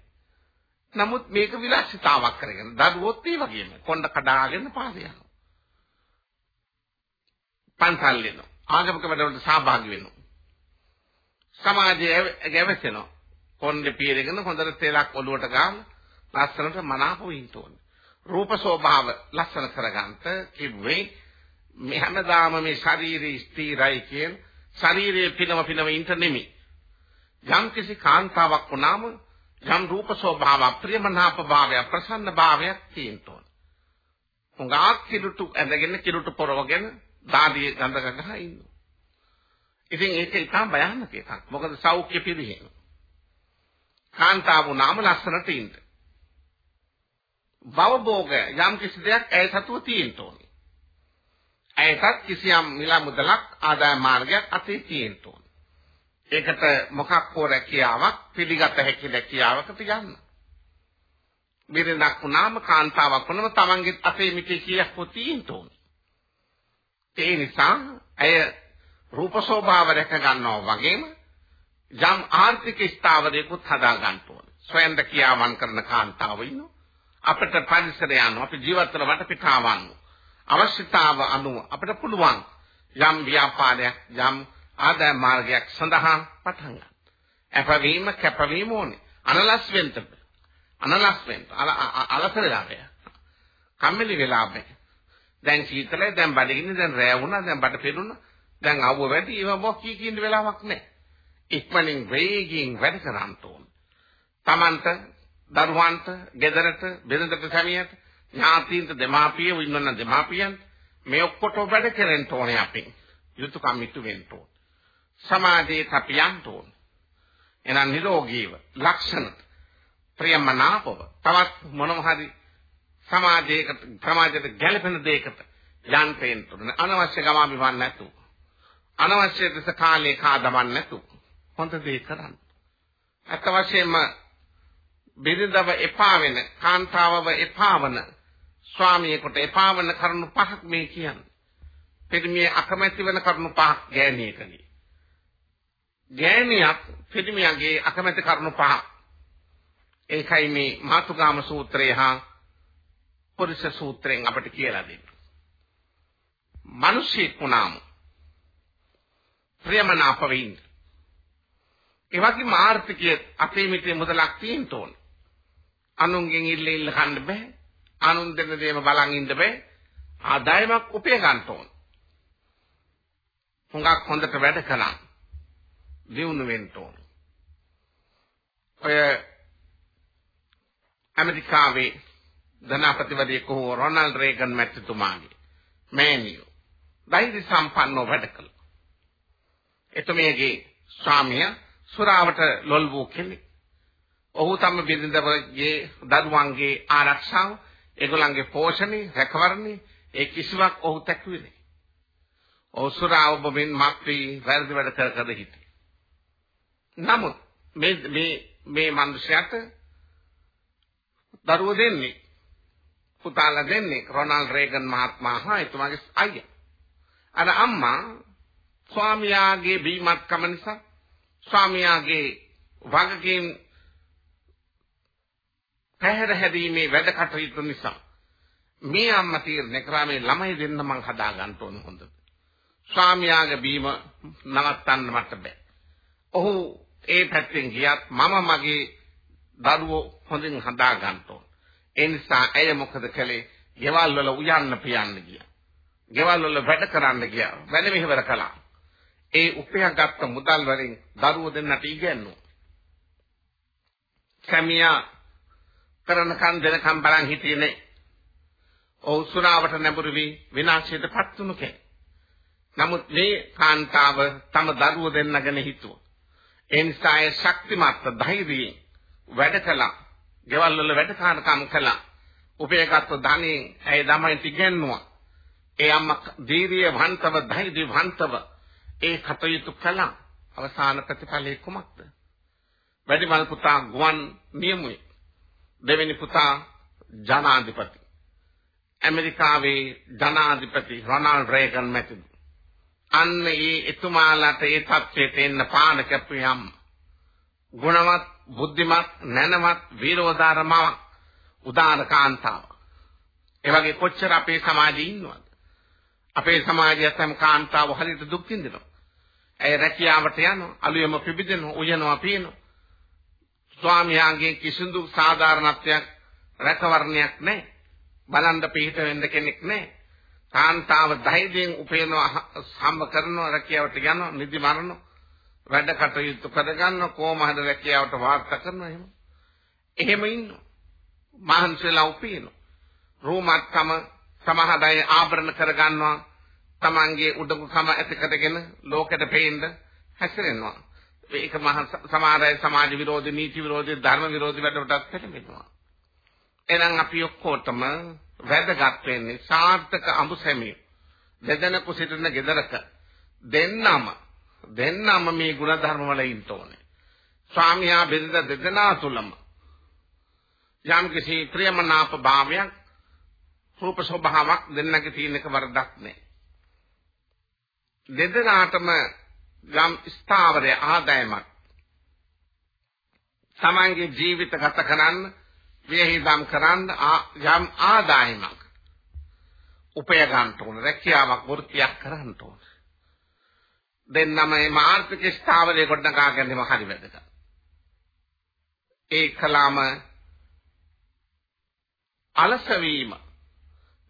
නමුත් මේක විලාසිතාවක් කරගෙන දරුවොත් ඒ වගේම කොණ්ඩ කඩාගෙන පාරේ යනවා. පන්සල් වෙනවා. ආගමික වැඩවලට සහභාගී වෙනවා. සමාජයේ ගැවසෙනවා. කොණ්ඩේ පීරගෙන හොඳට තෙලක් ඔලුවට ගාන ලස්සනට මනාප වෙන්න ඕනේ. රූප ස්වභාව ලස්සන කරගන්නට කිව්වේ මේ හැමදාම මේ ශරීරය ස්ථිරයි කියන ශරීරයේ පිනව පිනව ඉන්ට නෙමෙයි යම් කිසි කාන්තාවක් වුණාම යම් රූප ස්වභාව ප්‍රියමනාප භාවය ප්‍රසන්න භාවයක් තියෙනවා උඟාක් කිලුටු ඇඳගෙන කිලුටු පොරවගෙන දාඩිය ගඳ ගහ ඉන්නවා ඉතින් ඒක ඉතාම භයානක එකක් මොකද සෞඛ්‍ය පිළිහෙන කාන්තාව වුණාම ලස්සනට ඉන්න භවභෝග යම් කිසි දෙයක් ඇය සතුව තියෙන්න ඕනේ. ඇයටත් කිසියම් මිල මුදලක් ආදාය මාර්ගයක් අතේ තියෙන්න ඕනේ. ඒකට මොකක් හෝ රැකියාවක් පිළිගත හැකි රැකියාවකට යන්න. බිරිඳක් වුණාම කාන්තාවක් වුණාම තමන්ගේ අතේ මිටි කීයක් හෝ තියෙන්න ඕනේ. ඒ නිසා ඇය රූප ස්වභාව රැක ගන්නවා වගේම යම් ආර්ථික ස්ථාවරයකුත් හදා ගන්න ඕනේ. ස්වයං රැකියාවන් කරන කාන්තාව ඉන්නවා. අපිට පරිසරය අනුව අපි ජීවත් වෙන වටපිටාව අනුව අවශ්‍යතාව අනුව අපිට පුළුවන් යම් ව්‍යාපාරයක් යම් ආදාය මාර්ගයක් සඳහා පටන් ගන්න. අපවීම කැපවීම ඕනේ. අනලස් වෙන්න. අනලස් වෙන්න. අලස වෙලා බෑ. කම්මැලි වෙලා බෑ. දැන් සීතලයි දැන් බඩගිනි දැන් රෑ වුණා දැන් බඩ පෙරුණා දැන් අවුව වැඩි ඒව මොකක් කී කියන වෙලාවක් නැහැ. ඉක්මනින් වේගයෙන් වැඩ කරන්න ඕන. Tamanta දරුවන්ට, ගෙදරට, බිරිඳට සැමියාට, ඥාතීන්ට දෙමාපියෝ ඉන්නවනම් දෙමාපියන්ට මේ ඔක්කොටම වැඩ කරෙන්න ඕනේ අපි. යුතුයකම් ඉටු වෙන්න ඕනේ. සමාජයේ තපියන්ට ඕනේ. එනම් නිරෝගීව, ලක්ෂණ ප්‍රියමනාපව තවත් මොනවා හරි සමාජයකට සමාජයට ගැළපෙන දෙයකට යන්න පේන්න ඕනේ. අනවශ්‍ය ගමාභිමාන නැතුව. අනවශ්‍ය දස කාලේ කාදමන්න නැතුව. හොඳ දේ කරන්න. අත වශයෙන්ම බිරිඳව එපා වෙන කාන්තාවව එපා වන ස්වාමියෙකුට එපා වන කරුණු පහක් මේ කියන්නේ. පිරිමිය අකමැති වෙන කරුණු පහක් ගෑණියකගේ. ගෑණියක් පිරිමියගේ අකමැති කරුණු පහ. ඒකයි මේ මාතුගාම සූත්‍රය හා පුරුෂ සූත්‍රයෙන් අපිට කියලා දෙන්නේ. මිනිස්සෙක් වුණාම ප්‍රියමනාප වෙන්න. ඒ වගේම ආර්ථිකයේ අපේ මිටේ මුදලක් තියෙන්න ඕන. අනුන්ගෙන් ඉල්ල ඉල්ල කන්න බෑ. අනුන් දෙන දේම බලන් ඉන්න බෑ. ආදායමක් උපය ගන්න ඕන. හුඟක් හොඳට වැඩ කළා. දියුණු වෙන්න ඕන. ඔය ඇමරිකාවේ ධනාපතිවරයෙකු හෝ රොනල්ඩ් රේගන් මැතිතුමාගේ මෑණියෝ ධෛර්ය සම්පන්නව වැඩ කළා. එතුමියගේ ස්වාමියා සුරාවට ලොල් වූ කෙනෙක්. ඔහු තම බිරිඳගේ දරුවන්ගේ ආරක්ෂාව, ඒගොල්ලන්ගේ පෝෂණය, රැකවරණය ඒ කිසිවක් ඔහු තැකුවේ නැහැ. ඔහු සුරාව බොමින් මත්වී වැරදි වැඩ කර කර හිටියේ. නමුත් මේ මේ මේ මිනිසයාට දරුවෝ දෙන්නේ පුතාලා දෙන්නේ රොනල්ඩ් රේගන් මහත්මයා හා එතුමාගේ අයියා. අර අම්මා ස්වාමියාගේ බීමත්කම නිසා ස්වාමියාගේ වගකීම් පැහැර හැදීමේ වැඩ කටයුතු නිසා මේ අම්මා තීරණය කරා මේ ළමයි දෙන්න මං හදා ගන්න ඕන හොඳද ස්වාමියාගේ බීම නවත්තන්න මට බෑ. ඔහු ඒ පැත්තෙන් ගියත් මම මගේ දරුවෝ හොඳින් හදා ගන්න ඕන. ඒ නිසා ඇය මොකද කළේ? ගෙවල් වල උයන්න පියන්න ගියා. ගෙවල් වල වැඩ කරන්න ගියා. වැඩ මෙහෙවර කළා. ඒ උපයාගත් මුදල් වලින් දරුවෝ දෙන්නට ඉගෙනුවා. සමියා කරන කන් දෙනකම් බලන් හිටියේ නේ. ඔව් සුණාවට නැඹුරු වී විනාශයට පත් වුණු කෙනෙක්. නමුත් මේ කාන්තාව තම දරුවෝ දෙන්නගෙන හිතුවා. ඒ නිසා ඒ ශක්තිමත් ධෛර්යයෙන් වැඩ කළා. ගෙවල් වල වැඩ කාරකම් කළා. උපයගත් ධනෙන් ඇය ළමයින්ට ඉගෙනුවා. ඒ අම්මා ධීරිය වන්තව ධෛර්ය වන්තව ඒ කටයුතු කළා. අවසාන ප්‍රතිඵලය කුමක්ද? වැඩිමල් පුතා ගුවන් නියමුයි. දෙවෙනි පුතා ජනාධිපති. ඇමරිකාවේ ජනාධිපති රොනාල්ඩ් රේගන් මැතිතුමා. අන්න ඒ එතුමාලට ඒ තත්ත්වයට එන්න පාන කැපුවම් ගුණවත් බුද්ධිමත් නැනවත් වීරෝදාරමව උදාන කාන්තාව. ඒ වගේ කොච්චර අපේ සමාජයේ ඉන්නවද? අපේ සමාජයේ තම කාන්තාව හරියට දුක් විඳිනවා. ඇය රැකියාවට යනවා, අලුයම පිබිදෙනවා, උයනවා, පියනවා. ස්වාමියාගේ කිසිදු සාධාරණත්වයක් රැකවරණයක් නැහැ. බලන්න පිට වෙන්න කෙනෙක් නැහැ. කාන්තාව ධෛර්යයෙන් උපයනවා, සම්බ කරනවා, රැකියාවට යනවා, නිදි මරනවා. වැඩ කටයුතු කරගන්න කොහොම හද රැකියාවට වාර්තා කරනවා එහෙම. එහෙම ඉන්නවා. මහන්සිලා උපිනවා. රෝමත්කම සමහර අය ආභරණ කරගන්නවා. Tamange උඩඟුකම ඇති කරගෙන ලෝකෙට පේන්න හැසිරෙනවා. ඒක මහ සමහර අය සමාජ විරෝධී නීති විරෝධී ධර්ම විරෝධී වැඩවලටත් පැටලෙනවා. එහෙනම් අපි ඔක්කොටම වැදගත් වෙන්නේ සාර්ථක අඹසැමිය. දෙදෙනෙකු සිටින ගෙදරක දෙන්නම දෙන්නම මේ ಗುಣධර්ම වල ඉන්න ඕනේ. ස්වාමියා බිරිඳ දෙදෙනා තුලම යම් කිසි ප්‍රියමනාප භාවයක් රූප ස්වභාවයක් දෙන්නගේ තියෙන එක වරදක් නෑ. දෙදෙනාටම යම් ස්ථාවරය ආදායමක් තමන්ගේ ජීවිත ගත කරන්න විහිදම් කරන්න යම් ආදායමක් උපය ගන්න ඕන රැකියාවක් වෘත්තියක් කරන්න ඕන දෙන්නම මේ ආර්ථික ස්ථාවරය ගොඩනගා ගැනීම හරි වැදගත්. ඒ කලාම අලස වීම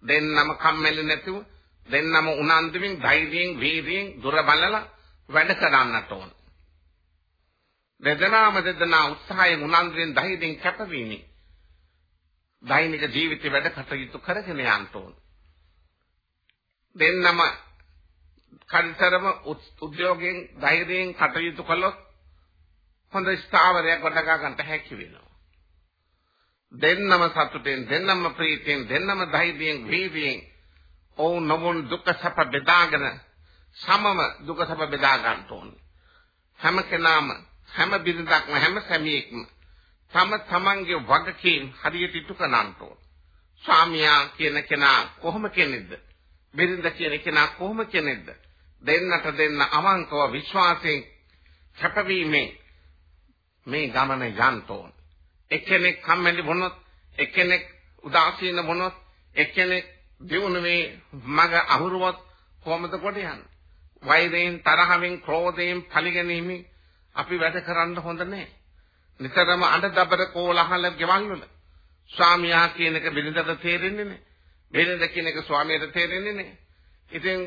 දෙන්නම කම්මැලි නැතුව දෙන්නම උනන්දුමින් ධෛර්යයෙන් වීර්යයෙන් දුර බලලා වැඩ කරන්නට ඕන. දෙදෙනාම දෙදෙනා උත්සාහයෙන් උනන්දුවෙන් ධෛර්යයෙන් කැපවීමෙන් දෛනික ජීවිතේ වැඩ කටයුතු කරගෙන යන්න ඕන. දෙන්නම කල්තරම උද්‍යෝගයෙන් ධෛර්යයෙන් කටයුතු කළොත් හොඳ ස්ථාවරයක් ගොඩනගා ගන්නට හැකි වෙනවා. දෙන්නම සතුටෙන් දෙන්නම ප්‍රීතියෙන් දෙන්නම ධෛර්යයෙන් වීර්යයෙන් ඔවුන් නමුන් දුක සැප බෙදාගෙන සමම දුක සැප බෙදා ගන්න ඕනේ. හැම කෙනාම හැම බිරිඳක්ම හැම සැමියෙක්ම තම තමන්ගේ වගකීම් හරියට ඉටු කරන්න ඕන. ස්වාමියා කියන කෙනා කොහොම කෙනෙක්ද? බිරිඳ කියන කෙනා කොහොම කෙනෙක්ද? දෙන්නට දෙන්න අවංකව විශ්වාසයෙන් කැපවීමෙන් මේ ගමන යන්න ඕන. එක්කෙනෙක් කම්මැලි වුණොත්, එක්කෙනෙක් උදාසීන වුණොත්, එක්කෙනෙක් දිනුනේ මග අහුරුවත් කොහොමද කොට යන්නේ? වෛරයෙන් තරහෙන් ක්‍රෝධයෙන් පරිගැනීමෙන් අපි වැඩ කරන්න හොඳ නැහැ. නිතරම අඬ දබර කෝලහල ගෙවල් වල ස්වාමියා කියන එක බිරිඳට තේරෙන්නේ නැහැ. බිරිඳ කියන එක ස්වාමියට තේරෙන්නේ නැහැ. ඉතින්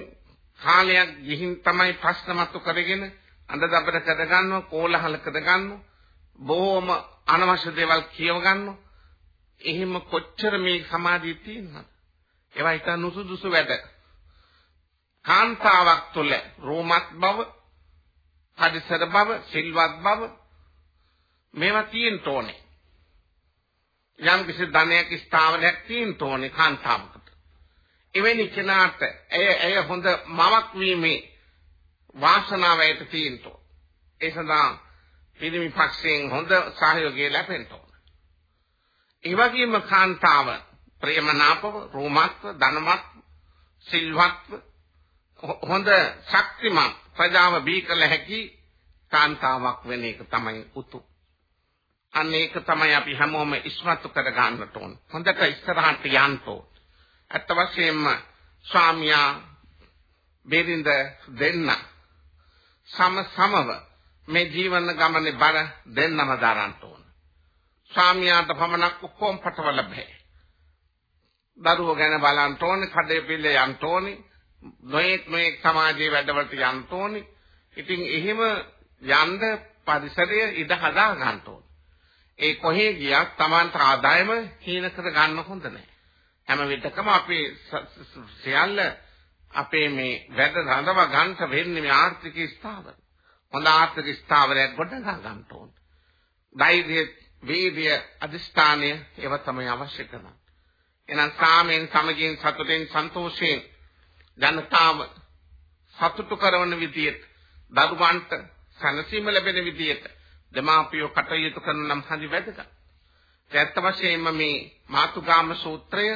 කාලයක් ගිහින් තමයි ප්‍රශ්න මතු කරගෙන අඬ දබර කරගන්නවා කෝලහල කරගන්නවා බොහොම අනවශ්‍ය දේවල් කියව ගන්නවා. එහෙම කොච්චර මේ සමාධිය තියෙනවද? ඒවා ඊට නුසුදුසු වැඩ. කාන්තාවක් තුළ රෝමත් බව, පරිසර බව, සිල්වත් බව මේවා තියෙන්න ඕනේ. යම් කිසි ධනයක් ස්ථාවරයක් තියෙන්න ඕනේ කාන්තාවකට. එවැනි කෙනාට ඇය ඇය හොඳ මවක් වීමේ වාසනාව ඇයට තියෙන්න ඕනේ. ඒ සඳහා පිරිමි පක්ෂයෙන් හොඳ සහයෝගය ලැබෙන්න ඕන. ඒ වගේම කාන්තාව ප්‍රේමනාපව, රෝමත්ව, ධනමත්, සිල්වත්ව හොඳ ශක්තිමත් ප්‍රජාව බී කළ හැකි කාන්තාවක් වෙන එක තමයි උතු. අන්න ඒක තමයි අපි හැමෝම ඉස්මතු කර ගන්නට ඕන. හොඳට ඉස්සරහට යන්න ඕන. අත් වශයෙන්ම ස්වාමියා බෙරින්ද දෙන්න සම සමව මේ ජීවන ගමනේ බර දෙන්නම දරන්න ඕන. ස්වාමියාට පමණක් ඔක්කොම පටවල බෑ. දරුවෝ ගැන බලන්න ඕනේ, කඩේ පිළේ යන්න ඕනේ, නොයෙක් නොයෙක් සමාජයේ වැඩවලට යන්න ඕනේ. ඉතින් එහෙම යන්න පරිසරය ඉඩ හදා ගන්න ඕනේ. ඒ කොහේ ගියත් Tamanට ආදායම හීන කර ගන්න හොඳ නැහැ. හැම විටකම අපි සියල්ල අපේ මේ වැඩ රඳව ගන්න වෙන්නේ මේ ආර්ථික ස්ථාවර. හොඳ ආර්ථික ස්ථාවරයක් ගොඩනගා ගන්න ඕන. ධෛර්ය, වීර්ය, අධිෂ්ඨානය ඒව තමයි අවශ්‍ය කරන්නේ. එහෙනම් සාමයෙන්, සමගින්, සතුටෙන්, සන්තෝෂයෙන් ජනතාව සතුටු කරන විදියට දරුවන්ට සනසීම ලැබෙන විදියට දමාපියෝ කටයුතු කරන නම් හරි වැදගත්. ඇත්ත වශයෙන්ම මේ මාතුගාම සූත්‍රය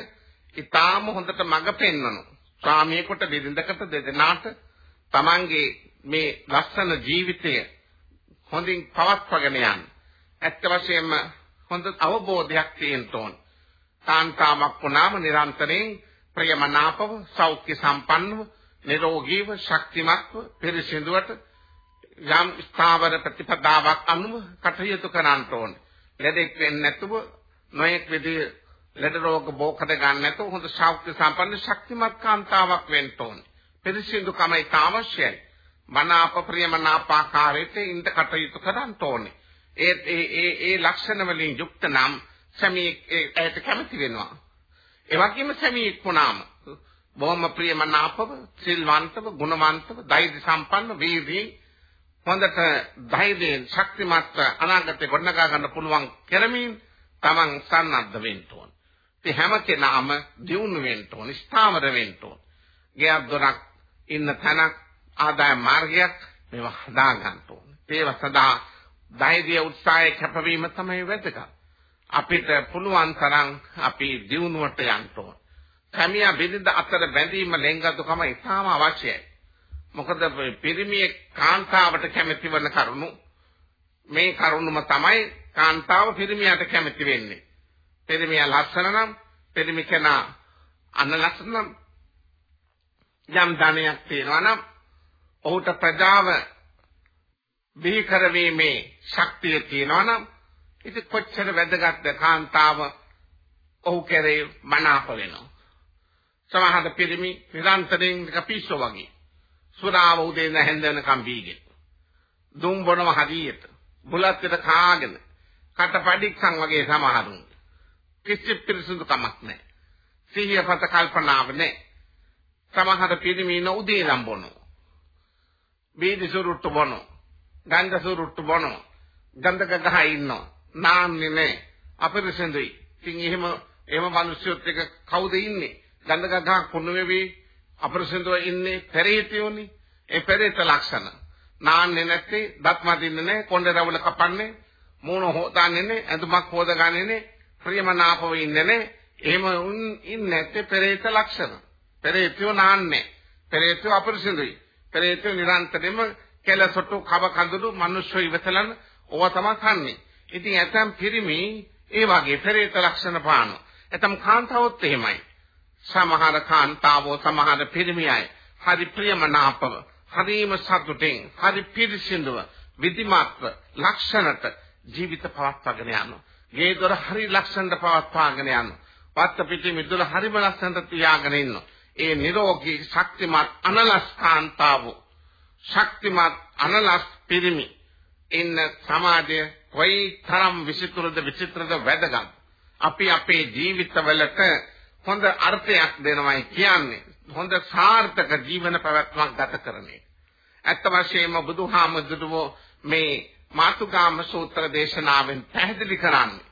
ඊටාම හොඳට මඟ පෙන්වනවා. ස්වාමියෙකුට බිරිඳකට දෙදෙනාට තමන්ගේ මේ ලස්සන ජීවිතය හොඳින් පවත්වාගෙන යන්න. ඇත්ත වශයෙන්ම හොඳ අවබෝධයක් තියෙන්න ඕන. කාන්තාවක් වුණාම නිරන්තරයෙන් ප්‍රියමනාපව සෞඛ්‍ය සම්පන්නව නිරෝගීව ශක්තිමත්ව පිරිසිදුවට යම් ස්ථාවර ප්‍රතිපදාවක් අනුව කටයුතු කරන්න ඕන. ලෙඩෙක් වෙන්නේ නැතුව නොයෙක් විදිහේ ලෙඩ රෝග බෝකඩ ගන්න නැතුව හොඳ සෞඛ්‍ය සම්පන්න ශක්තිමත් කාන්තාවක් වෙන්න ඕන. පිරිසිදුකම ඒක අවශ්‍යයි. මනාප ප්‍රියමනාපාකාරයට ඉඳ කටයුතු කරන්න ඕනේ. ඒ ඒ ඒ ඒ ලක්ෂණ වලින් යුක්ත නම් සමී ඒට කැමති වෙනවා. ඒ වගේම සමීක් වුණාම බොහොම ප්‍රියමනාපව, සිල්වන්තව, ගුණවන්තව, ධෛර්ය සම්පන්න, වීර්යී හොඳට ධෛර්යයෙන් ශක්තිමත් අනාගතේ ගොඩනගා ගන්න පුළුවන් කරමින් Taman සන්නද්ධ වෙන්න ඕන. ඉතින් හැම කෙනාම දියුණු වෙන්න ඕන, ස්ථාවර වෙන්න ඕන. ගෙයක් දොරක් ඉන්න තැනක් ආදාය මාර්ගයක් මේවා හදා ගන්න ඕනේ. ඒව සදා ධෛර්ය උත්සාහය කැපවීම තමයි වැදගත්. අපිට පුළුවන් තරම් අපි දියුණුවට යන්න ඕන. කමියා බෙදෙද අතර බැඳීම ලෙන්ගතුකම ඉතාම අවශ්‍යයි. මොකද පිරිමියේ කාන්තාවට කැමති වන කරුණු මේ කරුණුම තමයි කාන්තාව පිරිමියට කැමති වෙන්නේ. පිරිමියා ලස්සන නම් පිරිමි කෙනා අන්න ලස්සන නම් යම් ධනයක් තියෙනවා නම් ඔහුට ප්‍රජාව බිහි කරවීමේ ශක්තිය තියෙනවා නම් ඉතින් කොච්චර වැදගත්ද කාන්තාව ඔහු කෙරේ මනාප වෙනවා. සමහර පිරිමි නිරන්තරයෙන් කපිස්සෝ වගේ සුරාව උදේ නැහෙන්ද වෙනකම් බීගෙන. දුම් බොනව හදියට. බුලත් එක්ක කාගෙන කටපඩික්සන් වගේ සමහරුන්. කිසි පිරිසුදු කමක් නැහැ. සිහිය පත කල්පනාව නැහැ. සමහර පිරිමි ඉන උදේ නම් බොනවා. බීඩි සුරුට්ටු බොනවා. ගන්ධ සුරුට්ටු බොනවා. ගන්ධක ගහ ඉන්නවා. නාන්නේ නැහැ. අපිරිසෙන්දුයි. ඉතින් එහෙම එහෙම මිනිස්සුත් එක කවුද ඉන්නේ? ගන්ධක ගහ කුණු වෙවි අපිරිසෙන්දුව ඉන්නේ පෙරේතයෝනේ. ඒ පෙරේත ලක්ෂණ. නාන්නේ නැත්තේ, දත් මදින්නේ නැහැ, කොණ්ඩ රවුල කපන්නේ, මූණ හොදාන්නේ නැහැ, ඇඳුමක් හොදගන්නේ නැහැ, ප්‍රියමනාපව ඉන්නේ නැහැ. එහෙම ඉන්නේ නැත්තේ පෙරේත ලක්ෂණ. පෙරේතයෝ 나න්නේ. පෙරේතයෝ අපරිසිදුයි. පෙරේතයෝ නිරන්තරයෙන්ම කෙලසොටු කව කඳුළු මිනිස්සු ඉවතලන ඕවා තමයි කන්නේ. ඉතින් ඇතම් පිරිමි ඒ වගේ පෙරේත ලක්ෂණ පාන. ඇතම් කාන්තාවොත් එහෙමයි. සමහර කාන්තාවෝ සමහර පිරිමි අය හරි ප්‍රියමනාපව හරිම සතුටින් හරි පිරිසිදුව විධිමත්ව ලක්ෂණට ජීවිත පවත්වාගෙන යනවා. ගේ දොර හරි ලක්ෂණට පවත්වාගෙන යනවා. පත්ත පිටි මිදුල හරිම ලක්ෂණට තියාගෙන ඉන්නවා. ඒ නිරෝගී ශක්තිමත් අනලස් කාන්තාව ශක්තිමත් අනලස් පිරිමි ඉන්න සමාජය කොයි තරම් විචිත්‍රද විචිත්‍රද වැදගත් අපි අපේ ජීවිතවලට හොඳ අර්ථයක් දෙනවයි කියන්නේ හොඳ සාර්ථක ජීවන පැවැත්මක් ගත කරන එක. ඇත්ත වශයෙන්ම බුදුහාමුදුරුවෝ මේ මාතුකාම සූත්‍ර දේශනාවෙන් පැහැදිලි කරන්නේ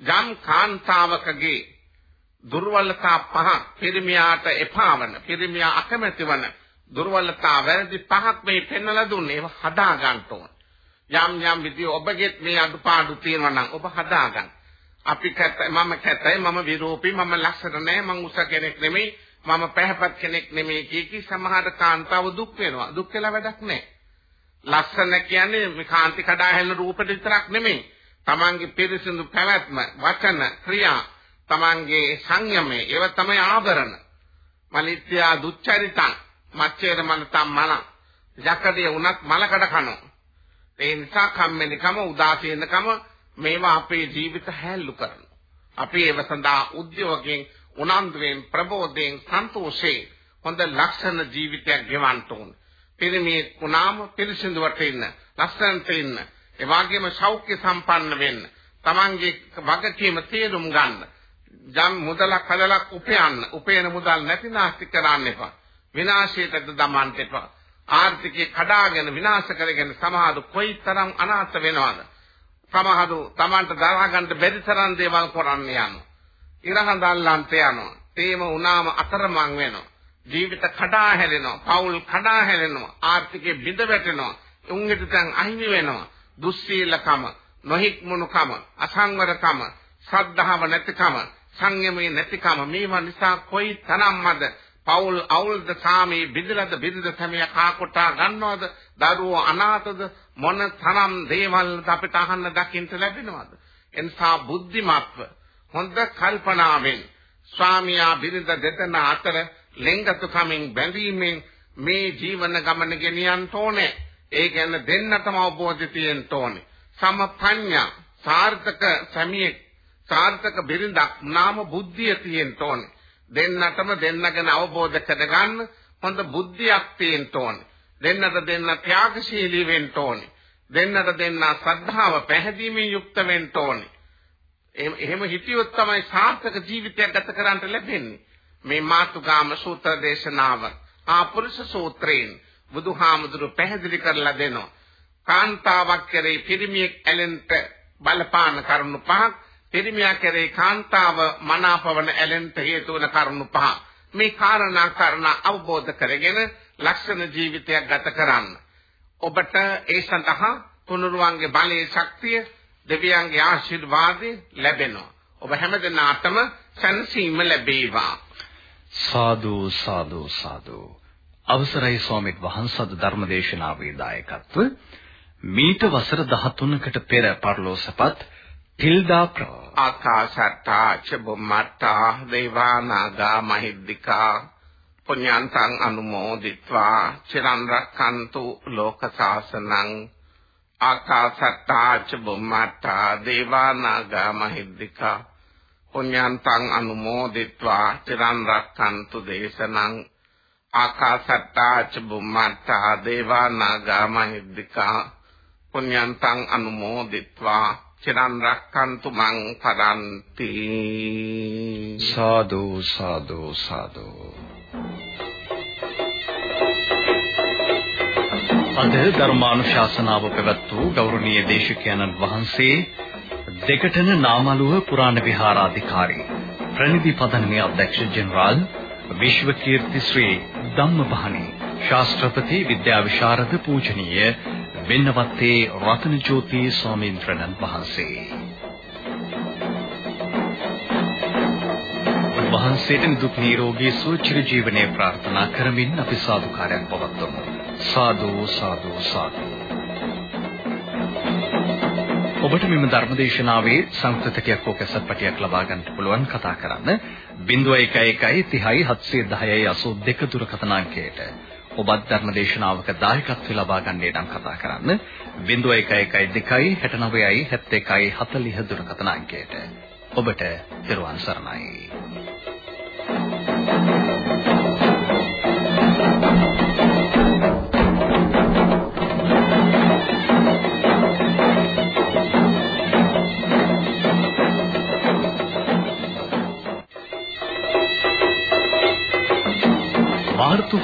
යම් කාන්තාවකගේ දුර්වලතා පහ පිරිමියාට එපාවන පිරිමියා අකමැති වන දුර්වලතා වැරදි පහක් මේ පෙන්වලා දුන්නේ ඒව හදා ගන්න ඕන. යම් යම් විදිහ ඔබගෙත් මේ අඩුපාඩු තියෙනවා නම් ඔබ හදා ගන්න. අපි කැතයි මම කැතයි මම විරෝපී මම ලස්සන නැහැ මං උස කෙනෙක් නෙමෙයි මම පැහැපත් කෙනෙක් නෙමෙයි කිය කි සමහර කාන්තාව දුක් වෙනවා. දුක් වෙලා වැඩක් නැහැ. ලස්සන කියන්නේ මේ කාන්ති කඩා හැලෙන රූපෙට විතරක් නෙමෙයි. Tamange පිරිසිදු පැවැත්ම, වචන, ක්‍රියා, Tamange සංයමය, ඒව තමයි ආභරණ. මලිත්‍යා දුච්චරිතං, මච්චේර මනතම් මන. යකඩේ උනත් මලකඩ කනවා. ඒ නිසා කම්මැලිකම, උදාසීනකම මේවා අපේ ජීවිත හැල්ලු කරනවා. අපි ඒව සඳහා උද්‍යෝගයෙන්, උනන්දුවෙන්, ප්‍රබෝධයෙන්, සන්තෝෂයෙන් හොඳ ලක්ෂණ ජීවිතයක් ගෙවන්න ඕන. පිරිමි කුණාම පිරිසිදුවට ඉන්න, ලස්සනට ඉන්න, ඒ වගේම සෞඛ්‍ය සම්පන්න වෙන්න, Tamange වගකීම තේරුම් ගන්න. ජම් මුදලක් හදලක් උපයන්න, උපයන මුදල් නැති නාස්ති කරන්න එපා. විනාශයටද දමන්න එපා. ආර්ථිකය කඩාගෙන විනාශ කරගෙන සමහරු කොයිතරම් අනාථ වෙනවද? සමහරු Tamanට දරා ගන්න බැරි තරම් දේවල් කරන්න යනවා. ඉරහඳ අල්ලන්ට යනවා. තේම උනාම අතරමං වෙනවා. ජීවිත කඩා හැලෙනවා, පවුල් කඩා හැලෙනවා, ආර්ථිකේ බිඳ වැටෙනවා, උන්ගෙට දැන් අහිමි වෙනවා. දුස්සීලකම, නොහික්මුණුකම, අසංවරකම, ශ්‍රද්ධාව නැතිකම, සංයමයේ නැතිකම මේවා නිසා කොයි තරම්මද පවුල් අවුල්ද සාමී බිඳලද බිඳද සමය කාකොටා ගන්නවද දරුවෝ අනාථද මොන තරම් දේවල් අපිට අහන්න දකින්න ලැබෙනවද? එනිසා බුද්ධිමත්ව හොඳ කල්පනාවෙන් ස්වාමියා බිරිඳ දෙදෙනා අතර ලෙන්ගතුකමින් බැඳීමෙන් මේ ජීවන ගමන ගෙනියන්න ඕනේ. ඒ කියන්නේ දෙන්නටම අවබෝධය තියෙන්න ඕනේ. සමපඤ්ඤා සාර්ථක සමියෙක් සාර්ථක බිරිඳක් නාම බුද්ධිය තියෙන්න ඕනේ. දෙන්නටම දෙන්නගෙන අවබෝධ කරගන්න හොඳ බුද්ධියක් තියෙන්න ඕනේ. දෙන්නට දෙන්න ත්‍යාගශීලී වෙන්න ඕනේ. දෙන්නට දෙන්න ශ්‍රද්ධාව පැහැදීමෙන් යුක්ත වෙන්න ඕනේ. එහෙම හිතියොත් තමයි සාර්ථක ජීවිතයක් ගත කරන්න ලැබෙන්නේ. මේ මාතුගාම සූත්‍ර දේශනාව ආපුරුෂ සූත්‍රයෙන් බුදුහාමුදුරු පැහැදිලි කරලා දෙනවා. කාන්තාවක් කෙරෙහි පිරිමියෙක් ඇලෙන්ට බලපාන කරුණු පහක් පිරිමියා කෙරෙහි කාන්තාව මනාපවන ඇලෙන්ට හේතු වන කරුණු පහ. මේ කාරණා කරන අවබෝධ කරගෙන ලක්ෂණ ජීවිතයක් ගත කරන්න. ඔබට ඒ සඳහා තුනුරුවන්ගේ බලයේ ශක්තිය දෙවියන්ගේ ආශිර්වාදය ලැබෙනවා. ඔබ හැමදෙනාටම සැනසීම ලැබේවා. සාදු සාදු සාදු. අවසරයි ස්වාමීන් වහන්සේද ධර්මදේශනාවේ දායකත්ව. මීට වසර 13කට පෙර පරලෝසපත් තිල්දා ප්‍ර ආකාශට්ටා චබුම්මට්ටා දේවානාගා මහිද්దికා පුඤ්ඤාන්තං අනුමෝදිත්වා චිරන් රක්칸තු ලෝක සාසනං. ආකාශට්ටා චබුම්මට්ටා දේවානාගා මහිද්దికා පුඤ්ඤාන්තං අනුමෝදිත්වා චිරන් රක්ඛන්තු දේශනං ආකාශට්ටා ච බුම්මට්ටා දේවා නාග මහිද්దికා පුඤ්ඤාන්තං අනුමෝදිත්වා චිරන් රක්ඛන්තු මං පරන්ති සාදු සාදු සාදු. අද ධර්මානුශාසනාව පැවැත් වූ ගෞරවනීය දේශකයන්න් වහන්සේ දෙකටන නාමලුව පුරාණ විහාරාධිකාරී ප්‍රනිධි පදනමේ අධ්‍යක්ෂ ජෙනරාල් විශ්වකීර්ති ශ්‍රී ධම්මපහණි ශාස්ත්‍රපති විද්‍යා විශාරද පූජනීය වෙන්නවත්තේ රතනජෝති ස්වාමීන් වහන්සේ. වහන්සේට දුක් නිරෝගී සුව චිර ජීවනයේ ප්‍රාර්ථනා කරමින් අපි සාදුකාරයක් පවත්වමු. සාදු සාදු සාදු. ඔබට මෙම ධර්මදේශනාවේ සංස්කෘතිකයක් හෝ කැසට්පටියක් ලබා ගන්නට පුළුවන් කතා කරන්න 0111 30 710 82 දුරකථන අංකයට ඔබත් ධර්ම දේශනාවක දායකත්ව ලබා ගන්නේ නම් කතා කරන්න 0112 69යි 71යි 40 දුරකථන අංකයට. ඔබට දරුවන් සරණයි.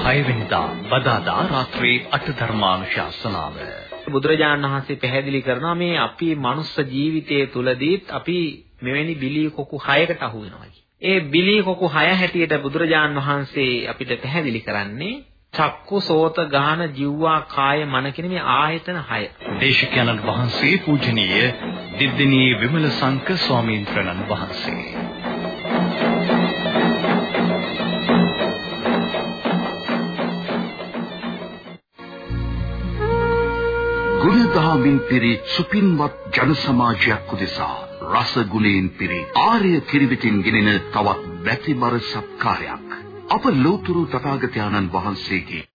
6 වෙනිදා බදාදා රාත්‍රී 8 ධර්මානුශාසනාව. බුදුරජාණන් වහන්සේ පැහැදිලි කරනවා මේ අපි මනුස්ස ජීවිතයේ තුලදීත් අපි මෙවැනි බිලී කොකු 6කට අහු වෙනවා ඒ බිලී කොකු 6 හැටියට බුදුරජාණන් වහන්සේ අපිට පැහැදිලි කරන්නේ චක්කු සෝත ගාන ජීවා කාය මන කියන මේ ආයතන 6. දේශකයන්න් වහන්සේ පූජනීය දිද්දිනී විමල සංක ස්වාමීන් වහන්සේ ගුණදහමින් පිරි සුපින්වත් ජන සමාජයක් උදෙසා රස ගුණයෙන් පිරි ආර්ය කිරිවිතින් ගෙනෙන තවත් වැතිබර සත්කාරයක් අප ලෝතුරු තථාගතයන්න් වහන්සේගේ